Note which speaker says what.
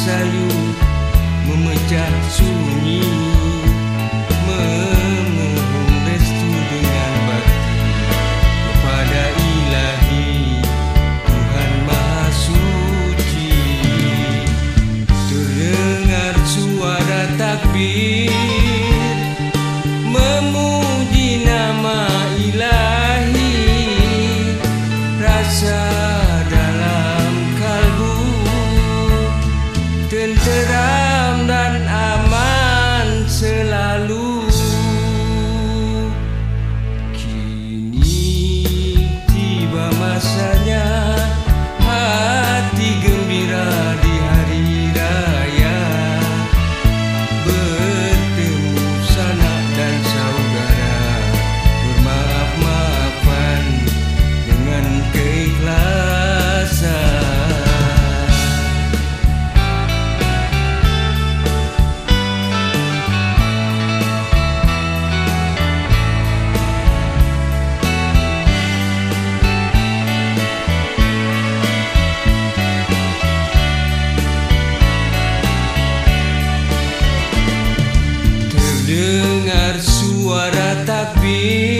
Speaker 1: selalu memecah sunyi Memohon restu dengan bakti. Kepada ilahi Tuhan Maha Suci. Terdengar suara takbir see